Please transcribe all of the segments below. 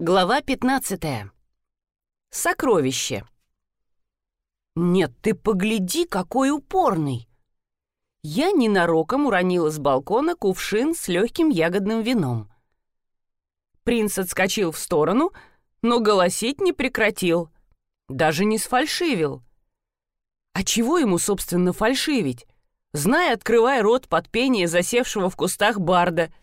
Глава 15. Сокровище. «Нет, ты погляди, какой упорный!» Я ненароком уронила с балкона кувшин с легким ягодным вином. Принц отскочил в сторону, но голосить не прекратил. Даже не сфальшивил. А чего ему, собственно, фальшивить? Знай, открывай рот под пение засевшего в кустах барда —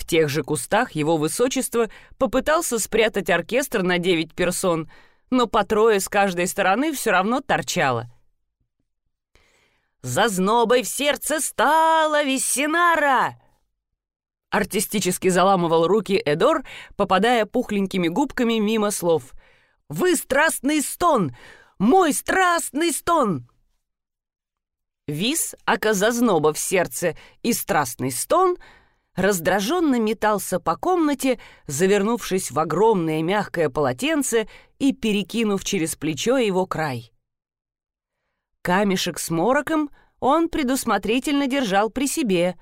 в тех же кустах его высочество попытался спрятать оркестр на девять персон, но по трое с каждой стороны все равно торчало. «Зазнобой в сердце стала Виссинара!» Артистически заламывал руки Эдор, попадая пухленькими губками мимо слов. «Вы страстный стон! Мой страстный стон!» Вис, ака зазноба в сердце и страстный стон — раздраженно метался по комнате, завернувшись в огромное мягкое полотенце и перекинув через плечо его край. Камешек с мороком он предусмотрительно держал при себе,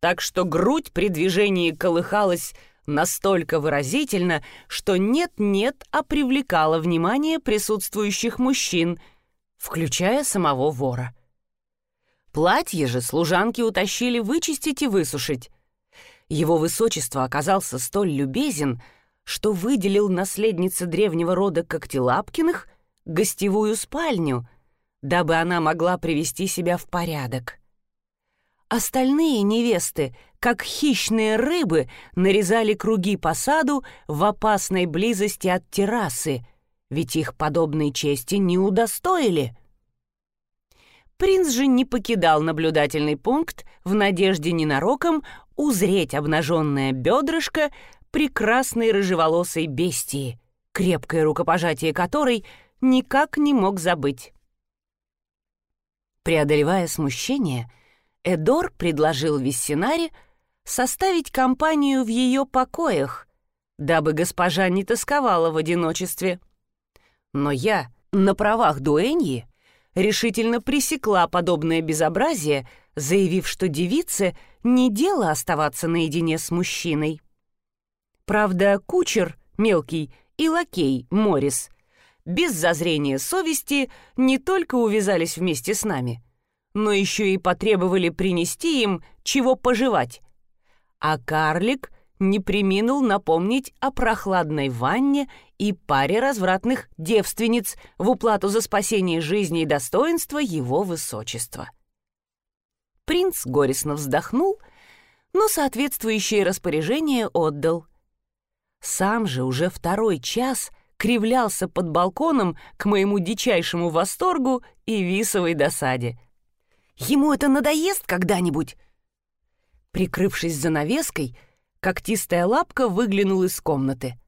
так что грудь при движении колыхалась настолько выразительно, что нет-нет, а привлекала внимание присутствующих мужчин, включая самого вора. Платье же служанки утащили вычистить и высушить, его высочество оказался столь любезен, что выделил наследнице древнего рода Когтелапкиных гостевую спальню, дабы она могла привести себя в порядок. Остальные невесты, как хищные рыбы, нарезали круги по саду в опасной близости от террасы, ведь их подобной чести не удостоили. Принц же не покидал наблюдательный пункт в надежде ненароком узреть обнаженное бедрышко прекрасной рыжеволосой бестии, крепкое рукопожатие которой никак не мог забыть. Преодолевая смущение, Эдор предложил Виссинаре составить компанию в ее покоях, дабы госпожа не тосковала в одиночестве. Но я, на правах дуэньи, решительно пресекла подобное безобразие, заявив, что девице не дело оставаться наедине с мужчиной. Правда, кучер, мелкий, и лакей, Морис, без зазрения совести не только увязались вместе с нами, но еще и потребовали принести им чего пожевать. А карлик не приминул напомнить о прохладной ванне и паре развратных девственниц в уплату за спасение жизни и достоинства его высочества. Принц горестно вздохнул, но соответствующее распоряжение отдал. Сам же уже второй час кривлялся под балконом к моему дичайшему восторгу и висовой досаде. «Ему это надоест когда-нибудь?» Прикрывшись занавеской, когтистая лапка выглянул из комнаты.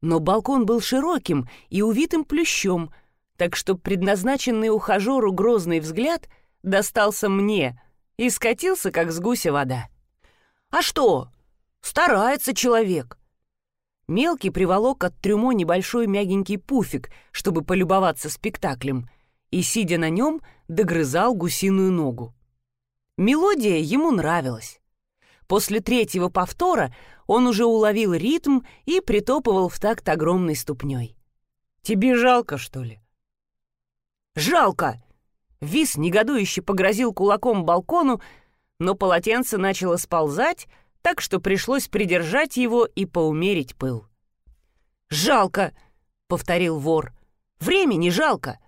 Но балкон был широким и увитым плющом, так что предназначенный ухажеру грозный взгляд достался мне и скатился, как с гуся вода. «А что? Старается человек!» Мелкий приволок от трюмо небольшой мягенький пуфик, чтобы полюбоваться спектаклем, и, сидя на нем, догрызал гусиную ногу. Мелодия ему нравилась. После третьего повтора он уже уловил ритм и притопывал в такт огромной ступней. «Тебе жалко, что ли?» «Жалко!» Вис негодующе погрозил кулаком балкону, но полотенце начало сползать, так что пришлось придержать его и поумерить пыл. «Жалко!» — повторил вор. «Времени жалко!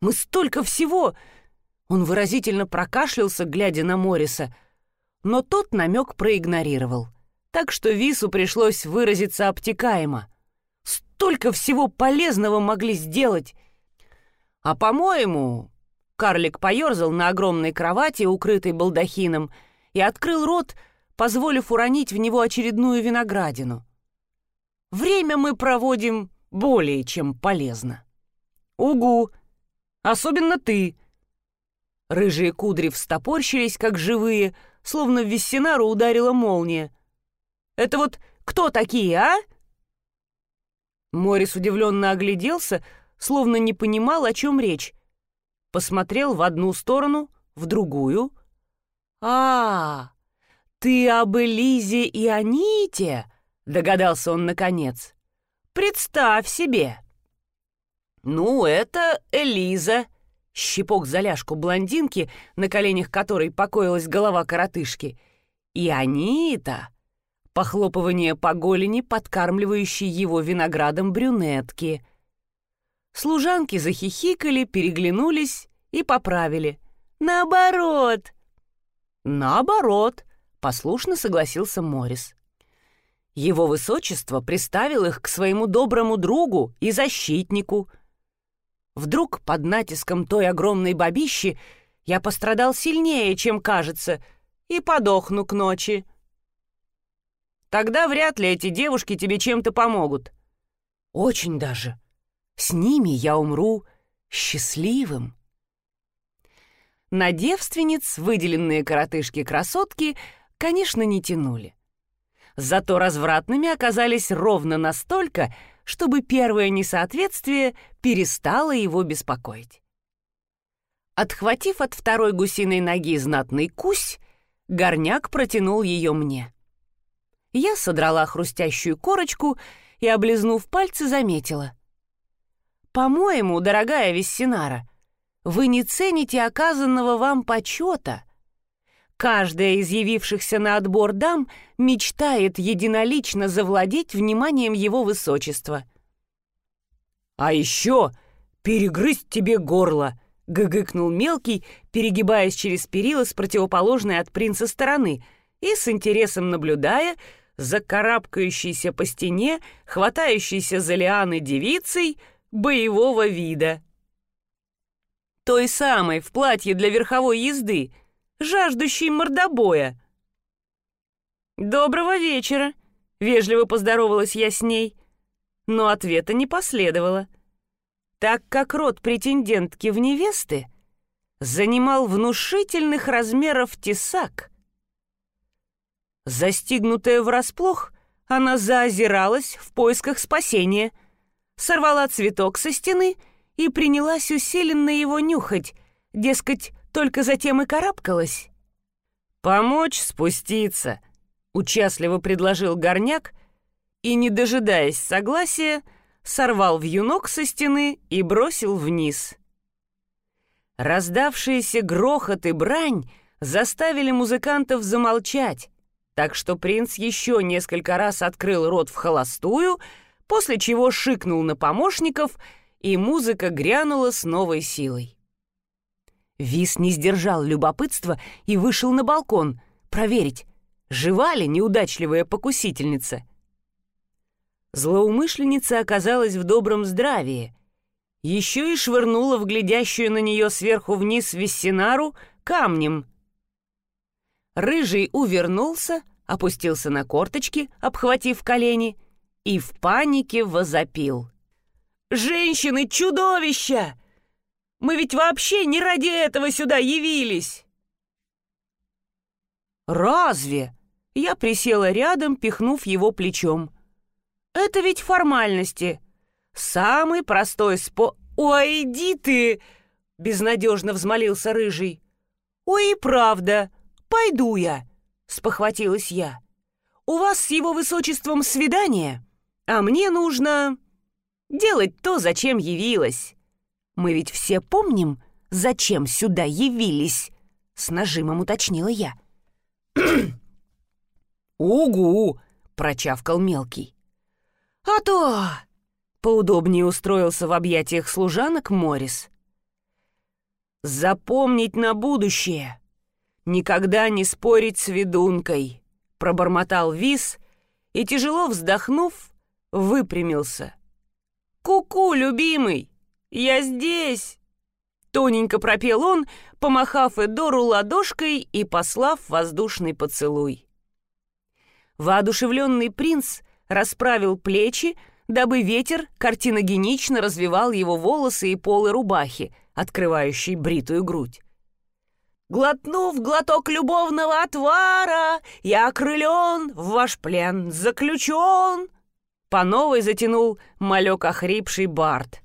Мы столько всего!» Он выразительно прокашлялся, глядя на Мориса — но тот намек проигнорировал. Так что Вису пришлось выразиться обтекаемо. Столько всего полезного могли сделать. А по-моему, карлик поерзал на огромной кровати, укрытой балдахином, и открыл рот, позволив уронить в него очередную виноградину. Время мы проводим более чем полезно. Угу! Особенно ты! Рыжие кудри встопорщились, как живые, словно в Вессинару ударила молния. «Это вот кто такие, а?» Морис удивленно огляделся, словно не понимал, о чем речь. Посмотрел в одну сторону, в другую. «А, ты об Элизе и Аните?» догадался он наконец. «Представь себе!» «Ну, это Элиза», щипок за ляжку блондинки, на коленях которой покоилась голова коротышки, и Анита, похлопывание по голени, подкармливающей его виноградом брюнетки. Служанки захихикали, переглянулись и поправили. «Наоборот!» «Наоборот!» — послушно согласился Морис. Его высочество приставил их к своему доброму другу и защитнику. Вдруг под натиском той огромной бабищи я пострадал сильнее, чем кажется, и подохну к ночи. Тогда вряд ли эти девушки тебе чем-то помогут. Очень даже. С ними я умру счастливым. На девственниц выделенные коротышки-красотки, конечно, не тянули. Зато развратными оказались ровно настолько, чтобы первое несоответствие перестало его беспокоить. Отхватив от второй гусиной ноги знатный кусь, горняк протянул ее мне. Я содрала хрустящую корочку и, облизнув пальцы, заметила. «По-моему, дорогая Вессинара, вы не цените оказанного вам почета. Каждая из явившихся на отбор дам мечтает единолично завладеть вниманием его высочества. «А еще перегрызть тебе горло!» — гыгыкнул мелкий, перегибаясь через перила с противоположной от принца стороны и с интересом наблюдая за карабкающейся по стене, хватающейся за лианы девицей боевого вида той самой в платье для верховой езды, жаждущей мордобоя. «Доброго вечера!» — вежливо поздоровалась я с ней, но ответа не последовало, так как род претендентки в невесты занимал внушительных размеров тесак. Застигнутая врасплох, она заозиралась в поисках спасения, сорвала цветок со стены — и принялась усиленно его нюхать, дескать, только затем и карабкалась. «Помочь спуститься», — участливо предложил горняк и, не дожидаясь согласия, сорвал вьюнок со стены и бросил вниз. Раздавшиеся грохот и брань заставили музыкантов замолчать, так что принц еще несколько раз открыл рот в холостую, после чего шикнул на помощников — и музыка грянула с новой силой. Вис не сдержал любопытства и вышел на балкон проверить, жива ли неудачливая покусительница. Злоумышленница оказалась в добром здравии. Еще и швырнула в глядящую на нее сверху вниз Вессинару камнем. Рыжий увернулся, опустился на корточки, обхватив колени, и в панике возопил — Женщины — чудовища! Мы ведь вообще не ради этого сюда явились!» «Разве?» Я присела рядом, пихнув его плечом. «Это ведь формальности. Самый простой спо...» «Ой, иди ты!» — безнадежно взмолился Рыжий. «Ой, и правда, пойду я!» — спохватилась я. «У вас с его высочеством свидание, а мне нужно...» делать то, зачем явилась. Мы ведь все помним, зачем сюда явились, с нажимом уточнила я. «Угу!» — прочавкал мелкий. «А то!» — поудобнее устроился в объятиях служанок Морис. «Запомнить на будущее! Никогда не спорить с ведункой!» — пробормотал Вис и, тяжело вздохнув, выпрямился. «Ку-ку, любимый! Я здесь!» Тоненько пропел он, помахав Эдору ладошкой и послав воздушный поцелуй. Воодушевленный принц расправил плечи, дабы ветер картиногенично развивал его волосы и полы рубахи, открывающей бритую грудь. Глотнув глоток любовного отвара, я окрылен, в ваш плен заключен. По новой затянул малек охрипший Барт.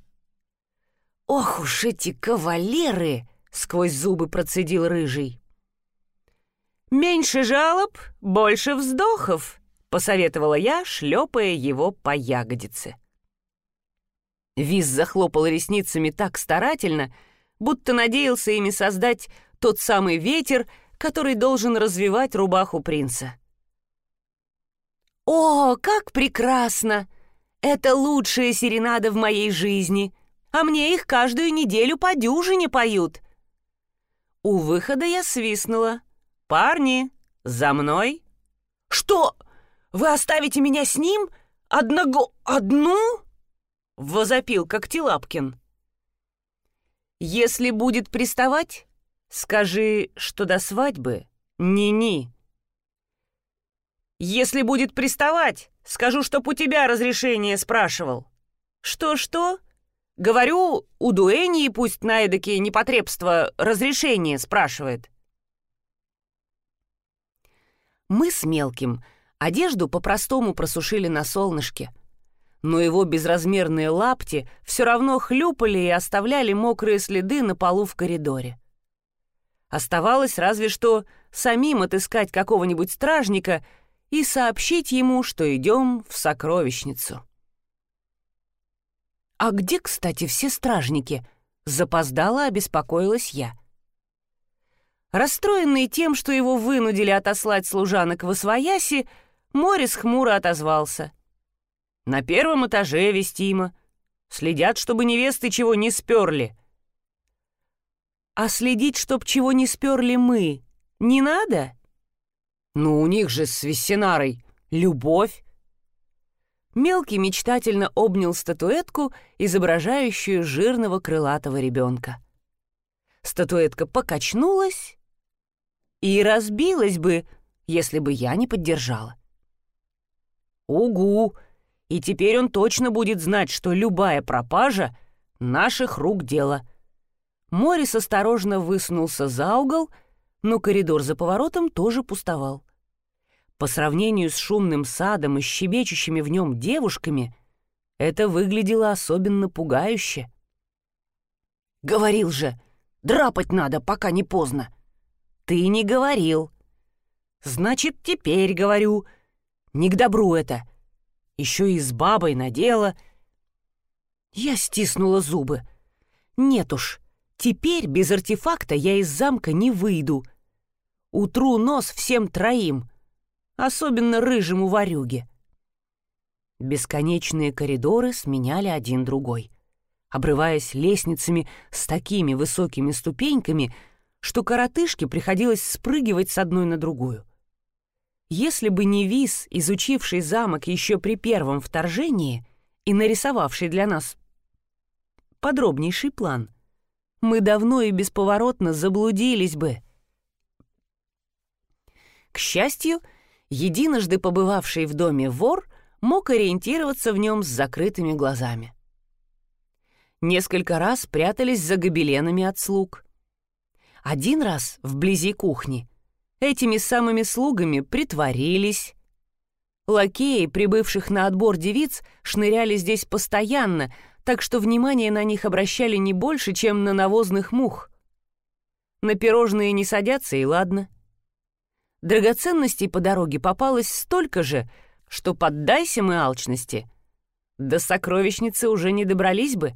«Ох уж эти кавалеры!» — сквозь зубы процедил рыжий. «Меньше жалоб, больше вздохов», — посоветовала я, шлепая его по ягодице. Виз захлопал ресницами так старательно, будто надеялся ими создать тот самый ветер, который должен развивать рубаху принца. «О, как прекрасно! Это лучшая серенада в моей жизни, а мне их каждую неделю по дюжине поют!» У выхода я свистнула. «Парни, за мной!» «Что? Вы оставите меня с ним? Одного... одну?» Возопил Когтелапкин. «Если будет приставать, скажи, что до свадьбы ни-ни». «Если будет приставать, скажу, чтоб у тебя разрешение спрашивал». «Что-что?» «Говорю, у Дуэнии пусть на эдакие непотребства разрешение спрашивает». Мы с Мелким одежду по-простому просушили на солнышке, но его безразмерные лапти все равно хлюпали и оставляли мокрые следы на полу в коридоре. Оставалось разве что самим отыскать какого-нибудь стражника и сообщить ему, что идем в сокровищницу. «А где, кстати, все стражники?» — запоздала, обеспокоилась я. Расстроенный тем, что его вынудили отослать служанок в Освояси, Морис хмуро отозвался. «На первом этаже вестимо. Следят, чтобы невесты чего не сперли». «А следить, чтоб чего не сперли мы, не надо?» Ну, у них же с Вессинарой любовь. Мелкий мечтательно обнял статуэтку, изображающую жирного крылатого ребенка. Статуэтка покачнулась и разбилась бы, если бы я не поддержала. Угу! И теперь он точно будет знать, что любая пропажа — наших рук дело. Морис осторожно высунулся за угол — но коридор за поворотом тоже пустовал. По сравнению с шумным садом и щебечущими в нем девушками, это выглядело особенно пугающе. «Говорил же, драпать надо, пока не поздно!» «Ты не говорил!» «Значит, теперь говорю. Не к добру это. Еще и с бабой надела». Я стиснула зубы. «Нет уж, теперь без артефакта я из замка не выйду. Утру нос всем троим, особенно рыжему ворюге. Бесконечные коридоры сменяли один другой, обрываясь лестницами с такими высокими ступеньками, что коротышке приходилось спрыгивать с одной на другую. Если бы не Виз, изучивший замок еще при первом вторжении и нарисовавший для нас подробнейший план, мы давно и бесповоротно заблудились бы — к счастью, единожды побывавший в доме вор мог ориентироваться в нем с закрытыми глазами. Несколько раз прятались за гобеленами от слуг. Один раз вблизи кухни этими самыми слугами притворились. Лакеи, прибывших на отбор девиц, шныряли здесь постоянно, так что внимание на них обращали не больше, чем на навозных мух. На пирожные не садятся, и ладно. Драгоценностей по дороге попалось столько же, что поддайся мы алчности. До сокровищницы уже не добрались бы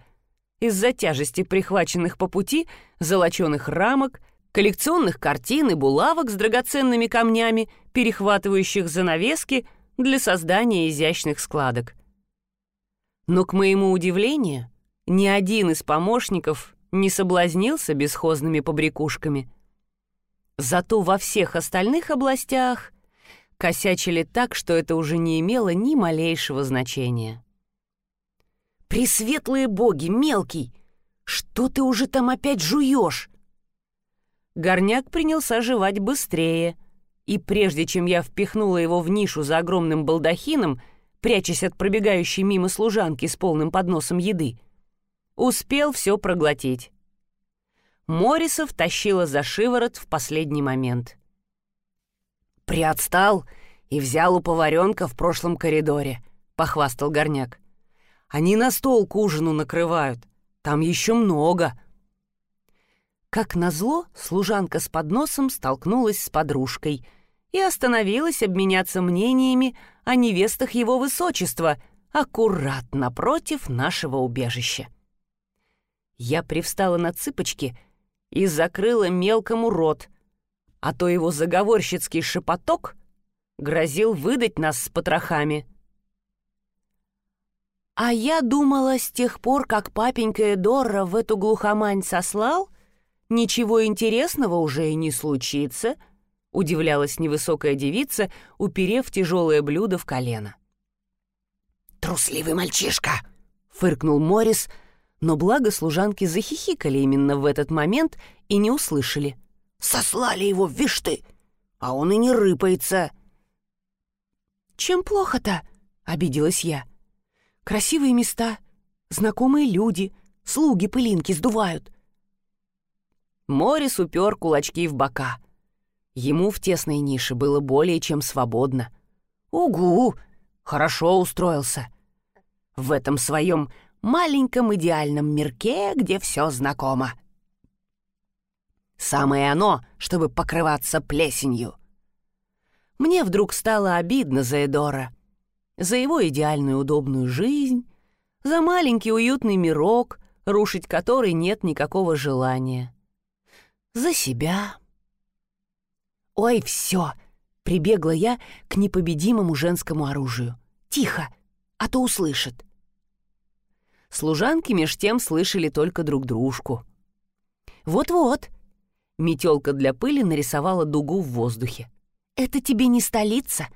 из-за тяжести прихваченных по пути золоченых рамок, коллекционных картин и булавок с драгоценными камнями, перехватывающих занавески для создания изящных складок. Но, к моему удивлению, ни один из помощников не соблазнился бесхозными побрякушками — Зато во всех остальных областях косячили так, что это уже не имело ни малейшего значения. «Пресветлые боги, мелкий! Что ты уже там опять жуешь?» Горняк принялся жевать быстрее, и прежде чем я впихнула его в нишу за огромным балдахином, прячась от пробегающей мимо служанки с полным подносом еды, успел все проглотить. Морисов тащила за шиворот в последний момент. «Приотстал и взял у поваренка в прошлом коридоре», — похвастал горняк. «Они на стол к ужину накрывают. Там еще много». Как назло, служанка с подносом столкнулась с подружкой и остановилась обменяться мнениями о невестах его высочества, аккуратно против нашего убежища. Я привстала на цыпочки и закрыла мелкому рот, а то его заговорщицкий шепоток грозил выдать нас с потрохами. А я думала, с тех пор, как папенька Эдорра в эту глухомань сослал, ничего интересного уже и не случится, удивлялась невысокая девица, уперев тяжелое блюдо в колено. «Трусливый мальчишка!» — фыркнул Морис, но благо служанки захихикали именно в этот момент и не услышали. «Сослали его, вишь ты! А он и не рыпается!» «Чем плохо-то?» — обиделась я. «Красивые места, знакомые люди, слуги пылинки сдувают». Морис упер кулачки в бока. Ему в тесной нише было более чем свободно. «Угу! Хорошо устроился. В этом своем маленьком идеальном мирке, где все знакомо. Самое оно, чтобы покрываться плесенью». Мне вдруг стало обидно за Эдора, за его идеальную удобную жизнь, за маленький уютный мирок, рушить который нет никакого желания. За себя. «Ой, все!» — прибегла я к непобедимому женскому оружию. «Тихо, а то услышит». Служанки меж тем слышали только друг дружку. «Вот-вот!» — метелка для пыли нарисовала дугу в воздухе. Это тебе не столица.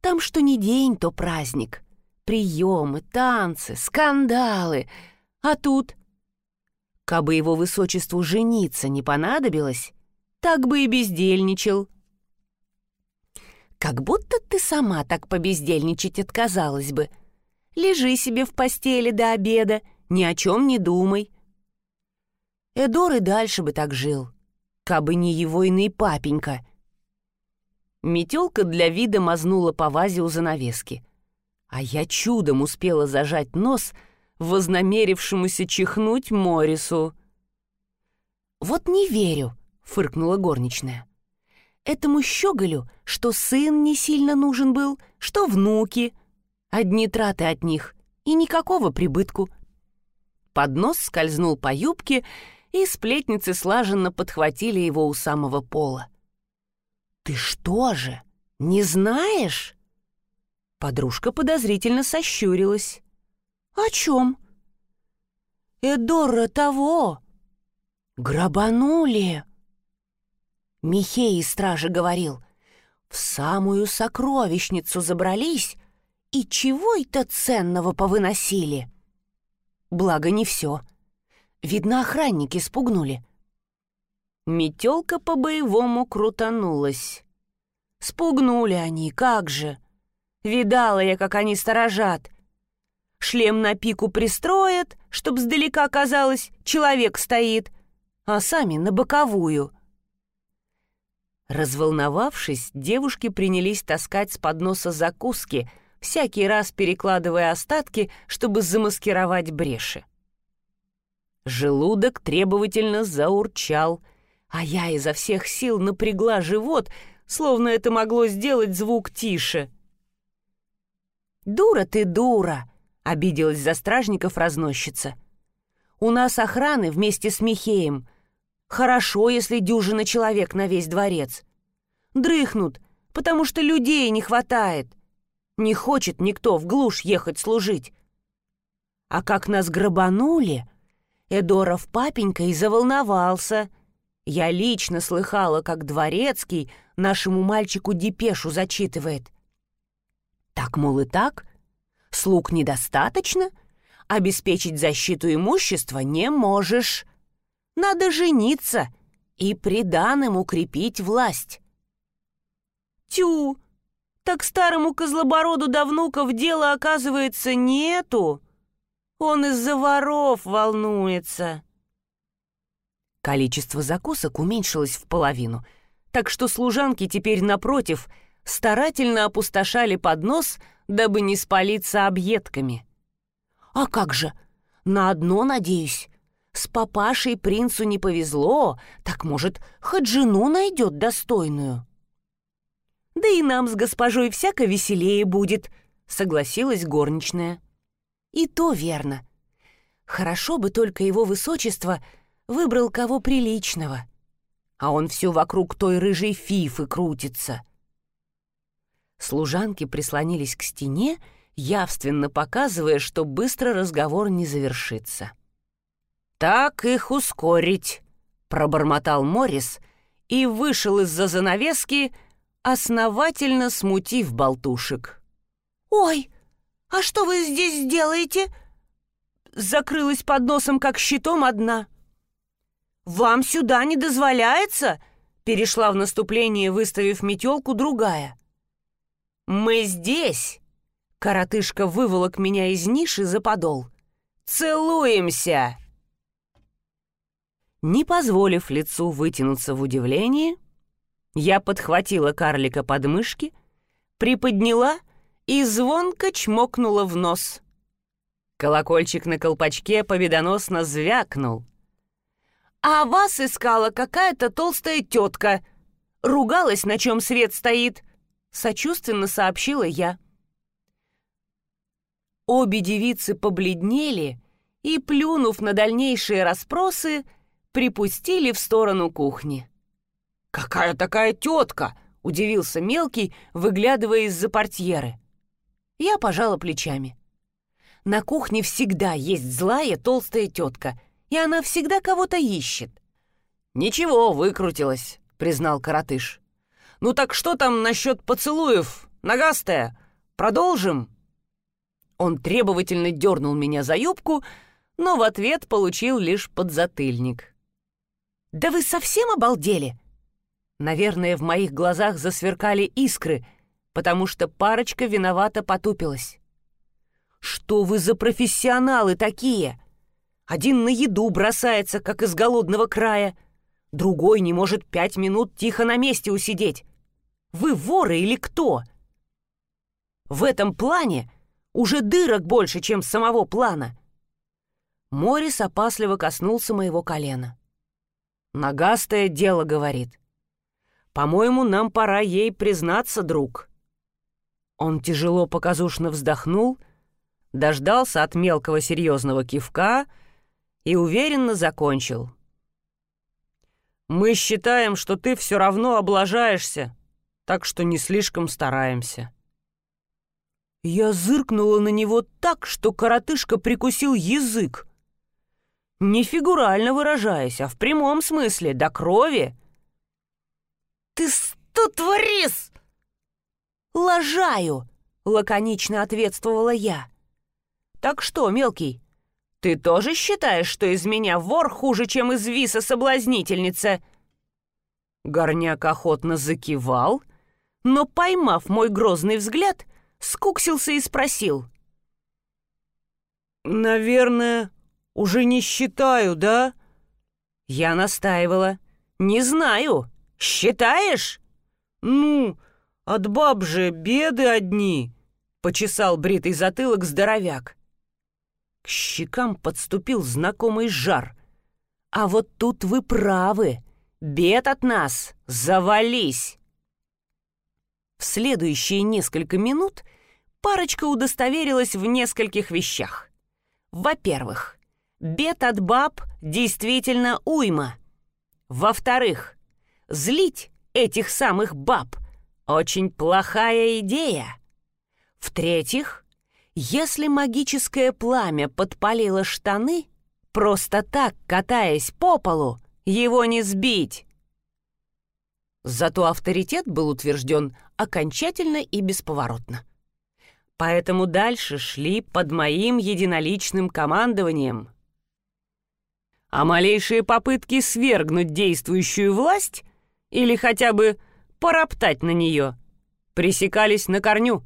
Там что ни день, то праздник. Приемы, танцы, скандалы. А тут... Кабы его высочеству жениться не понадобилось, так бы и бездельничал. Как будто ты сама так побездельничать отказалась бы. Лежи себе в постели до обеда, ни о чем не думай. Эдор и дальше бы так жил, кабы не его иный папенька — Метелка для вида мазнула по вазе у занавески. А я чудом успела зажать нос вознамерившемуся чихнуть Морису. «Вот не верю», — фыркнула горничная. «Этому щеголю, что сын не сильно нужен был, что внуки. Одни траты от них и никакого прибытку». Поднос скользнул по юбке, и сплетницы слаженно подхватили его у самого пола. «Ты что же, не знаешь?» Подружка подозрительно сощурилась. «О чем?» «Эдора того!» «Грабанули!» Михей из стражи говорил. «В самую сокровищницу забрались и чего это ценного повыносили?» Благо не все. Видно, охранники спугнули. Метелка по-боевому крутанулась. Спугнули они, как же. Видала я, как они сторожат. Шлем на пику пристроят, чтоб сдалека казалось, человек стоит, а сами на боковую. Разволновавшись, девушки принялись таскать с подноса закуски, всякий раз перекладывая остатки, чтобы замаскировать бреши. Желудок требовательно заурчал — а я изо всех сил напрягла живот, словно это могло сделать звук тише. «Дура ты, дура!» — обиделась за стражников разносчица. «У нас охраны вместе с Михеем. Хорошо, если дюжина человек на весь дворец. Дрыхнут, потому что людей не хватает. Не хочет никто в глушь ехать служить. А как нас грабанули, Эдоров папенька и заволновался — я лично слыхала, как дворецкий нашему мальчику депешу зачитывает. Так, мол, и так? Слуг недостаточно? Обеспечить защиту имущества не можешь. Надо жениться и приданым укрепить власть. Тю! Так старому козлобороду до внуков дела, оказывается, нету. Он из-за воров волнуется. Количество закусок уменьшилось в половину, так что служанки теперь, напротив, старательно опустошали поднос, дабы не спалиться объедками. «А как же? На одно надеюсь. С папашей принцу не повезло, так, может, хоть жену найдет достойную». Да и нам с госпожой всяко веселее будет, согласилась горничная. И то верно. Хорошо бы только его высочество выбрал кого приличного. А он все вокруг той рыжей фифы крутится. Служанки прислонились к стене, явственно показывая, что быстро разговор не завершится. «Так их ускорить», — пробормотал Моррис и вышел из-за занавески, основательно смутив болтушек. «Ой, а что вы здесь делаете?» Закрылась под носом, как щитом одна. «Вам сюда не дозволяется?» Перешла в наступление, выставив метелку другая. «Мы здесь!» Коротышка выволок меня из ниши за подол. «Целуемся!» Не позволив лицу вытянуться в удивлении, я подхватила карлика под мышки, приподняла и звонко чмокнула в нос. Колокольчик на колпачке победоносно звякнул. «А вас искала какая-то толстая тетка. Ругалась, на чем свет стоит», — сочувственно сообщила я. Обе девицы побледнели и, плюнув на дальнейшие расспросы, припустили в сторону кухни. «Какая такая тетка?» — удивился мелкий, выглядывая из-за портьеры. Я пожала плечами. На кухне всегда есть злая толстая тетка, и она всегда кого-то ищет. «Ничего, выкрутилась», — признал коротыш. «Ну так что там насчет поцелуев, нагастая? Продолжим?» Он требовательно дернул меня за юбку, но в ответ получил лишь подзатыльник. «Да вы совсем обалдели?» Наверное, в моих глазах засверкали искры, потому что парочка виновато потупилась. «Что вы за профессионалы такие? Один на еду бросается, как из голодного края, другой не может пять минут тихо на месте усидеть. Вы воры или кто?» В этом плане уже дырок больше, чем самого плана. Морис опасливо коснулся моего колена. Нагастое дело, говорит. По-моему, нам пора ей признаться, друг. Он тяжело показушно вздохнул, дождался от мелкого серьезного кивка и уверенно закончил. «Мы считаем, что ты все равно облажаешься, так что не слишком стараемся». Я зыркнула на него так, что коротышка прикусил язык. Не фигурально выражаясь, а в прямом смысле, до крови. «Ты что творишь?» «Лажаю!» — лаконично ответствовала я. «Так что, мелкий, ты тоже считаешь, что из меня вор хуже, чем из виса соблазнительница?» Горняк охотно закивал, но, поймав мой грозный взгляд, скуксился и спросил. «Наверное, уже не считаю, да?» Я настаивала. «Не знаю. Считаешь?» «Ну, от баб же беды одни», — почесал бритый затылок здоровяк. К щекам подступил знакомый жар. «А вот тут вы правы. Бед от нас. Завались!» В следующие несколько минут парочка удостоверилась в нескольких вещах. Во-первых, Бед от баб действительно уйма. Во-вторых, злить этих самых баб очень плохая идея. В-третьих, если магическое пламя подпалило штаны, просто так, катаясь по полу, его не сбить. Зато авторитет был утвержден окончательно и бесповоротно. Поэтому дальше шли под моим единоличным командованием — а малейшие попытки свергнуть действующую власть или хотя бы пороптать на нее пресекались на корню.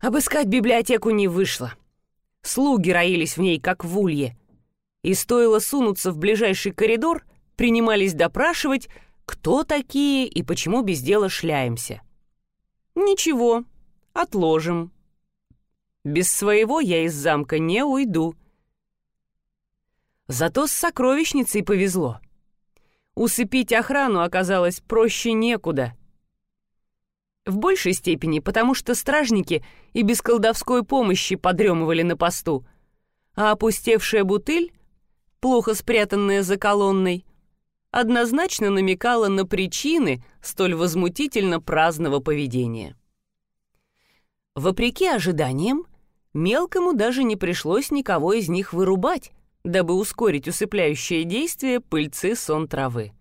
Обыскать библиотеку не вышло. Слуги роились в ней, как в улье. И стоило сунуться в ближайший коридор, принимались допрашивать, кто такие и почему без дела шляемся. Ничего, отложим. Без своего я из замка не уйду. Зато с сокровищницей повезло. Усыпить охрану оказалось проще некуда. В большей степени, потому что стражники и без колдовской помощи подремывали на посту, а опустевшая бутыль, плохо спрятанная за колонной, однозначно намекала на причины столь возмутительно праздного поведения. Вопреки ожиданиям, мелкому даже не пришлось никого из них вырубать, дабы ускорить усыпляющее действие пыльцы сон травы.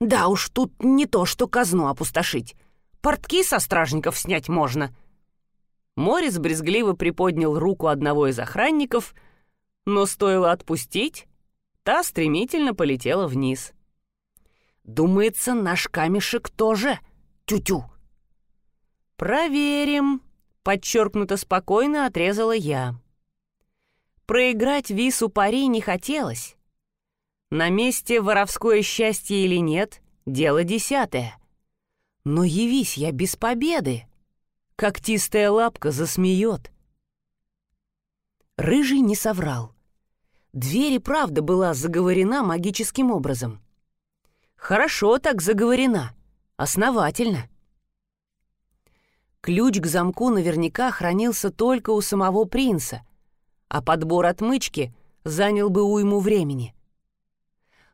«Да уж, тут не то, что казну опустошить. Портки со стражников снять можно». Морис брезгливо приподнял руку одного из охранников, но стоило отпустить, та стремительно полетела вниз. «Думается, наш камешек тоже тю-тю». «Проверим», — подчеркнуто спокойно отрезала я. Проиграть вису пари не хотелось. На месте воровское счастье или нет — дело десятое. Но явись я без победы, когтистая лапка засмеет. Рыжий не соврал. Дверь и правда была заговорена магическим образом. Хорошо так заговорена, основательно. Ключ к замку наверняка хранился только у самого принца, а подбор отмычки занял бы уйму времени.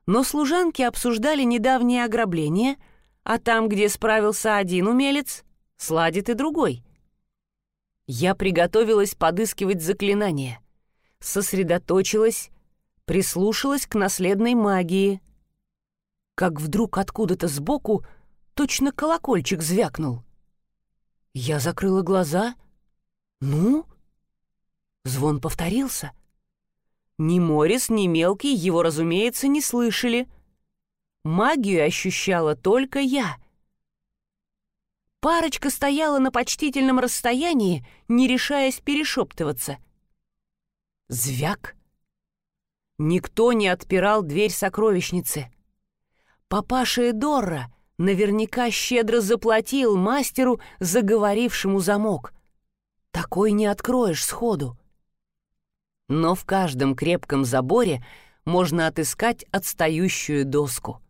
Но служанки обсуждали недавнее ограбление, а там, где справился один умелец, сладит и другой. Я приготовилась подыскивать заклинание, сосредоточилась, прислушалась к наследной магии. Как вдруг откуда-то сбоку точно колокольчик звякнул. Я закрыла глаза. «Ну?» Звон повторился. Ни Морис, ни Мелкий его, разумеется, не слышали. Магию ощущала только я — Парочка стояла на почтительном расстоянии, не решаясь перешептываться. Звяк. Никто не отпирал дверь сокровищницы. Папаша Эдорра наверняка щедро заплатил мастеру, заговорившему замок. Такой не откроешь сходу. Но в каждом крепком заборе можно отыскать отстающую доску.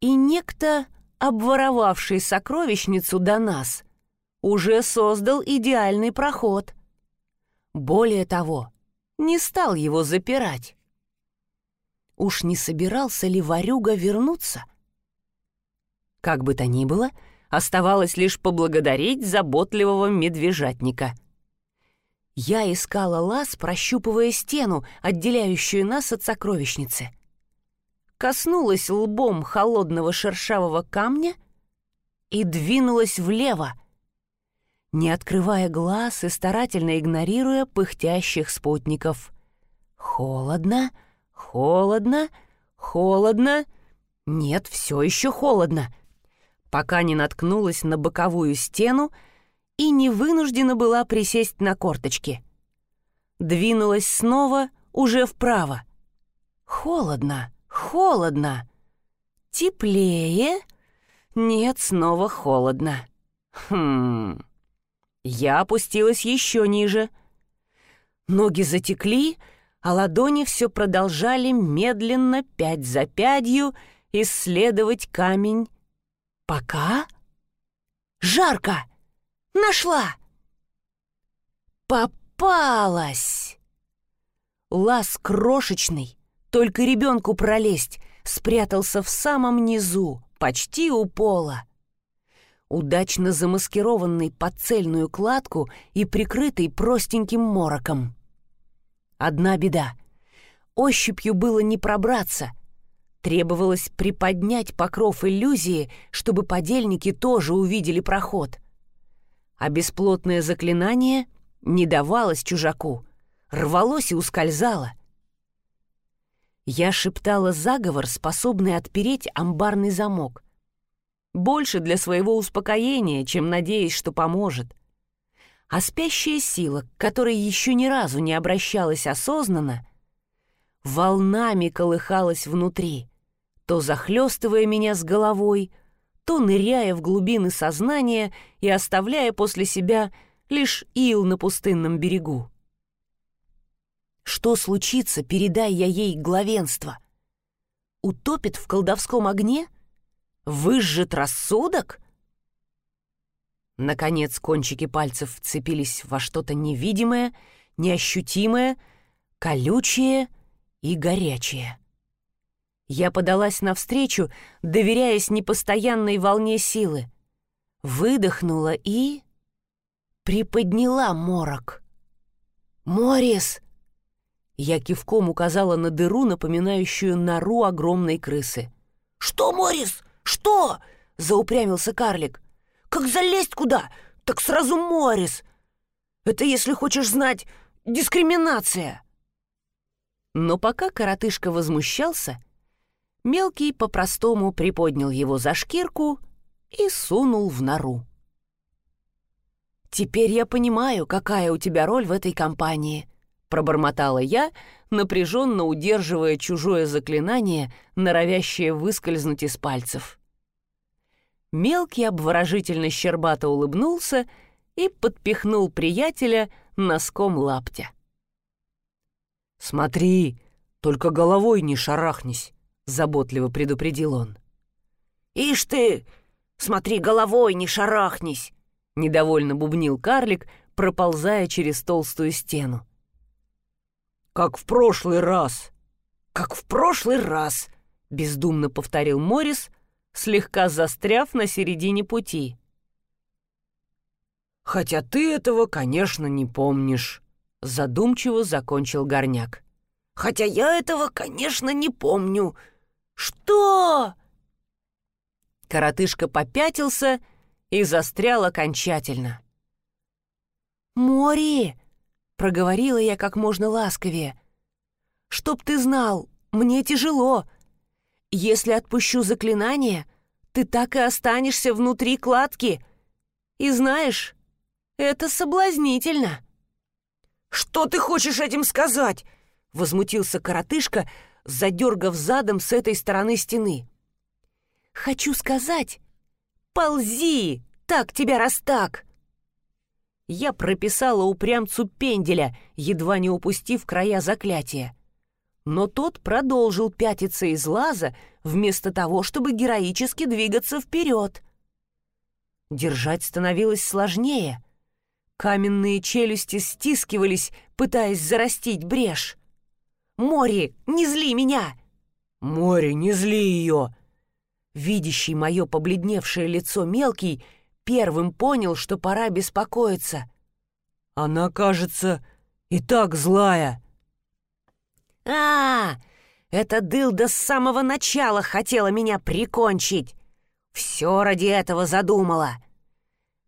И некто обворовавший сокровищницу до нас, уже создал идеальный проход. Более того, не стал его запирать. Уж не собирался ли Варюга вернуться? Как бы то ни было, оставалось лишь поблагодарить заботливого медвежатника. Я искала лаз, прощупывая стену, отделяющую нас от сокровищницы — коснулась лбом холодного шершавого камня и двинулась влево, не открывая глаз и старательно игнорируя пыхтящих спутников. Холодно, холодно, холодно. Нет, все еще холодно. Пока не наткнулась на боковую стену и не вынуждена была присесть на корточки. Двинулась снова, уже вправо. Холодно. Холодно. Теплее? Нет, снова холодно. Хм. Я опустилась еще ниже. Ноги затекли, а ладони все продолжали медленно, пять за пятью, исследовать камень. Пока? Жарко! Нашла! Попалась! Лаз крошечный, только ребенку пролезть, спрятался в самом низу, почти у пола. Удачно замаскированный под цельную кладку и прикрытый простеньким мороком. Одна беда. Ощупью было не пробраться. Требовалось приподнять покров иллюзии, чтобы подельники тоже увидели проход. А бесплотное заклинание не давалось чужаку, рвалось и ускользало — я шептала заговор, способный отпереть амбарный замок. Больше для своего успокоения, чем надеясь, что поможет. А спящая сила, к которой еще ни разу не обращалась осознанно, волнами колыхалась внутри, то захлестывая меня с головой, то ныряя в глубины сознания и оставляя после себя лишь ил на пустынном берегу. Что случится, передай я ей главенство? Утопит в колдовском огне? Выжжет рассудок? Наконец кончики пальцев вцепились во что-то невидимое, неощутимое, колючее и горячее. Я подалась навстречу, доверяясь непостоянной волне силы. Выдохнула и... приподняла морок. «Морис!» Я кивком указала на дыру, напоминающую нору огромной крысы. «Что, Морис? Что?» — заупрямился карлик. «Как залезть куда? Так сразу Морис. Это, если хочешь знать, дискриминация». Но пока коротышка возмущался, мелкий по-простому приподнял его за шкирку и сунул в нору. «Теперь я понимаю, какая у тебя роль в этой компании», — пробормотала я, напряженно удерживая чужое заклинание, норовящее выскользнуть из пальцев. Мелкий обворожительно щербато улыбнулся и подпихнул приятеля носком лаптя. «Смотри, только головой не шарахнись», — заботливо предупредил он. «Ишь ты! Смотри, головой не шарахнись!» — недовольно бубнил карлик, проползая через толстую стену. «Как в прошлый раз!» «Как в прошлый раз!» — бездумно повторил Морис, слегка застряв на середине пути. «Хотя ты этого, конечно, не помнишь», — задумчиво закончил горняк. «Хотя я этого, конечно, не помню. Что?» Коротышка попятился и застрял окончательно. «Мори!» — проговорила я как можно ласковее. «Чтоб ты знал, мне тяжело. Если отпущу заклинание, ты так и останешься внутри кладки. И знаешь, это соблазнительно». «Что ты хочешь этим сказать?» — возмутился коротышка, задергав задом с этой стороны стены. «Хочу сказать, «Ползи! Так тебя раз так!» Я прописала упрямцу пенделя, едва не упустив края заклятия. Но тот продолжил пятиться из лаза, вместо того, чтобы героически двигаться вперед. Держать становилось сложнее. Каменные челюсти стискивались, пытаясь зарастить брешь. «Мори, не зли меня!» «Мори, не зли ее!» Видящий мое побледневшее лицо мелкий первым понял, что пора беспокоиться. «Она, кажется, и так злая». «А, эта дылда с самого начала хотела меня прикончить. Все ради этого задумала».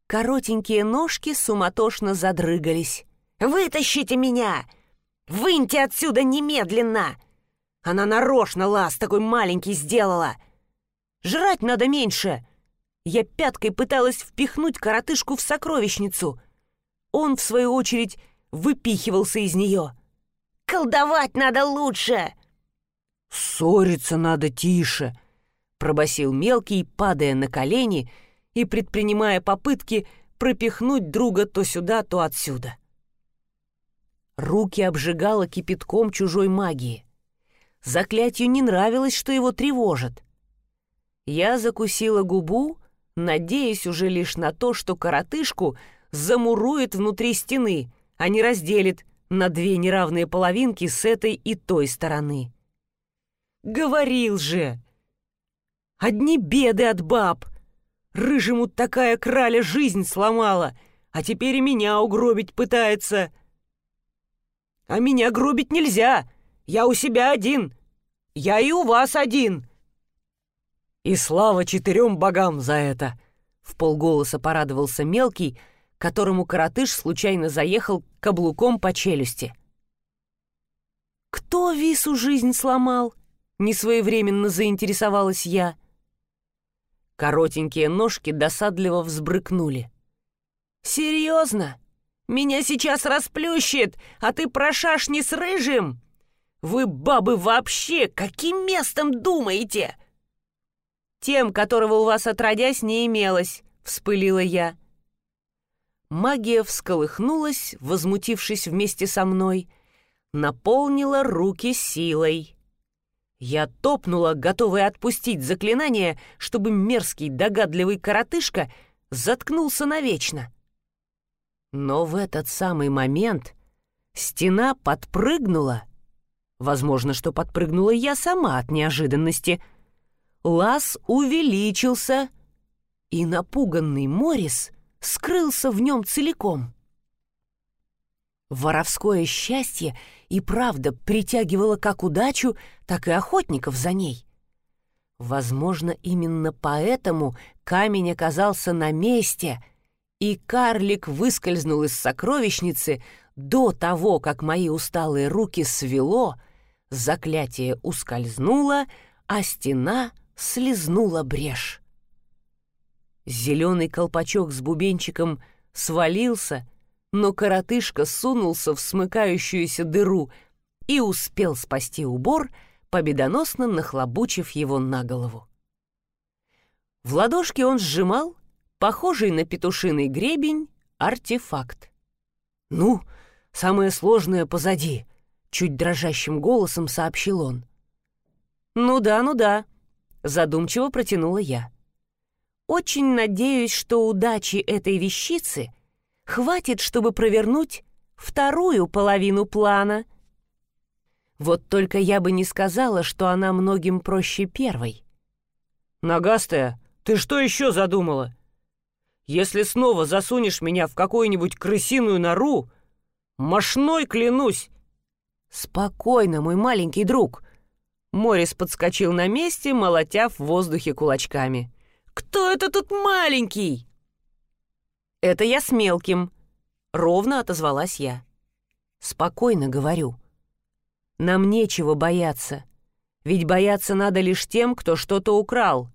Коротенькие ножки суматошно задрыгались. «Вытащите меня! Выньте отсюда немедленно!» Она нарочно лаз такой маленький сделала. Жрать надо меньше!» Я пяткой пыталась впихнуть коротышку в сокровищницу. Он, в свою очередь, выпихивался из нее. «Колдовать надо лучше!» «Ссориться надо тише!» — пробасил мелкий, падая на колени и предпринимая попытки пропихнуть друга то сюда, то отсюда. Руки обжигало кипятком чужой магии. Заклятию не нравилось, что его тревожит. Я закусила губу, надеясь уже лишь на то, что коротышку замурует внутри стены, а не разделит на две неравные половинки с этой и той стороны. Говорил же! Одни беды от баб! Рыжему такая краля жизнь сломала, а теперь и меня угробить пытается. А меня гробить нельзя, я у себя один, я и у вас один. И слава четырем богам за это!» В полголоса порадовался мелкий, которому коротыш случайно заехал каблуком по челюсти. «Кто вису жизнь сломал?» — несвоевременно заинтересовалась я. Коротенькие ножки досадливо взбрыкнули. «Серьезно? Меня сейчас расплющит, а ты прошашни с рыжим? Вы, бабы, вообще каким местом думаете?» Тем, которого у вас отродясь не имелось», — вспылила я. Магия всколыхнулась, возмутившись вместе со мной, наполнила руки силой. Я топнула, готовая отпустить заклинание, чтобы мерзкий догадливый коротышка заткнулся навечно. Но в этот самый момент стена подпрыгнула. Возможно, что подпрыгнула я сама от неожиданности. Лаз увеличился, и напуганный Морис скрылся в нем целиком. Воровское счастье и правда притягивало как удачу, так и охотников за ней. Возможно, именно поэтому камень оказался на месте, и карлик выскользнул из сокровищницы до того, как мои усталые руки свело, заклятие ускользнуло, а стена слезнула брешь. Зеленый колпачок с бубенчиком свалился, но коротышка сунулся в смыкающуюся дыру и успел спасти убор — победоносно нахлобучив его на голову. В ладошке он сжимал, похожий на петушиный гребень, артефакт. «Ну, самое сложное позади», — чуть дрожащим голосом сообщил он. «Ну да, ну да», — задумчиво протянула я. «Очень надеюсь, что удачи этой вещицы хватит, чтобы провернуть вторую половину плана», — вот только я бы не сказала, что она многим проще первой. «Ногастая, ты что еще задумала? Если снова засунешь меня в какую-нибудь крысиную нору, мошной клянусь!» «Спокойно, мой маленький друг!» Морис подскочил на месте, молотя в воздухе кулачками. «Кто это тут маленький?» «Это я с мелким», — ровно отозвалась я. «Спокойно говорю. Нам нечего бояться, ведь бояться надо лишь тем, кто что-то украл.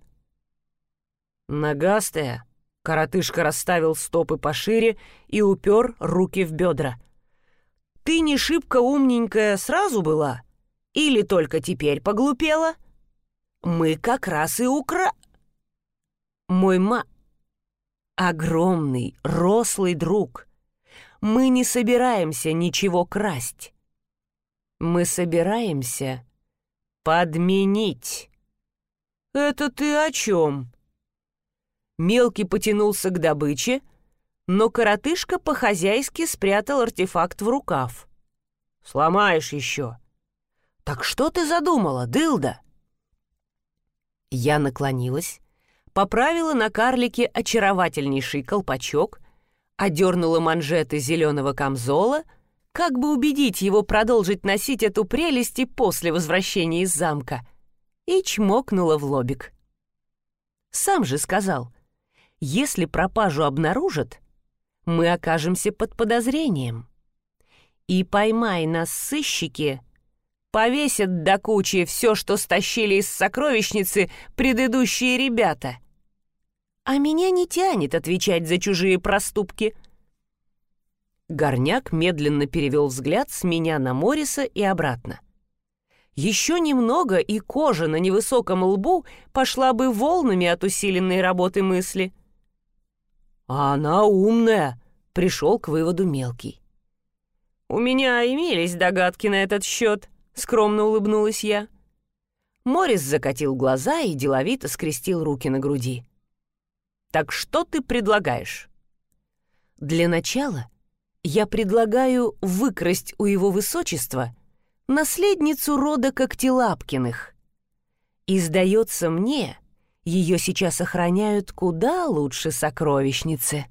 Ногастая, коротышка расставил стопы пошире и упер руки в бедра. Ты не шибко умненькая сразу была? Или только теперь поглупела? Мы как раз и укра... Мой ма... Огромный, рослый друг. Мы не собираемся ничего красть. Мы собираемся подменить. Это ты о чем? Мелкий потянулся к добыче, но коротышка по-хозяйски спрятал артефакт в рукав. Сломаешь еще. Так что ты задумала, дылда? Я наклонилась, поправила на карлике очаровательнейший колпачок, одернула манжеты зеленого камзола — как бы убедить его продолжить носить эту прелесть и после возвращения из замка, и чмокнула в лобик. Сам же сказал, если пропажу обнаружат, мы окажемся под подозрением. И поймай нас сыщики, повесят до кучи все, что стащили из сокровищницы предыдущие ребята. А меня не тянет отвечать за чужие проступки — Горняк медленно перевел взгляд с меня на Мориса и обратно. Еще немного, и кожа на невысоком лбу пошла бы волнами от усиленной работы мысли. «А она умная», — пришел к выводу мелкий. «У меня имелись догадки на этот счет», — скромно улыбнулась я. Морис закатил глаза и деловито скрестил руки на груди. «Так что ты предлагаешь?» «Для начала я предлагаю выкрасть у его высочества наследницу рода Когтелапкиных. И, сдается мне, ее сейчас охраняют куда лучше сокровищницы.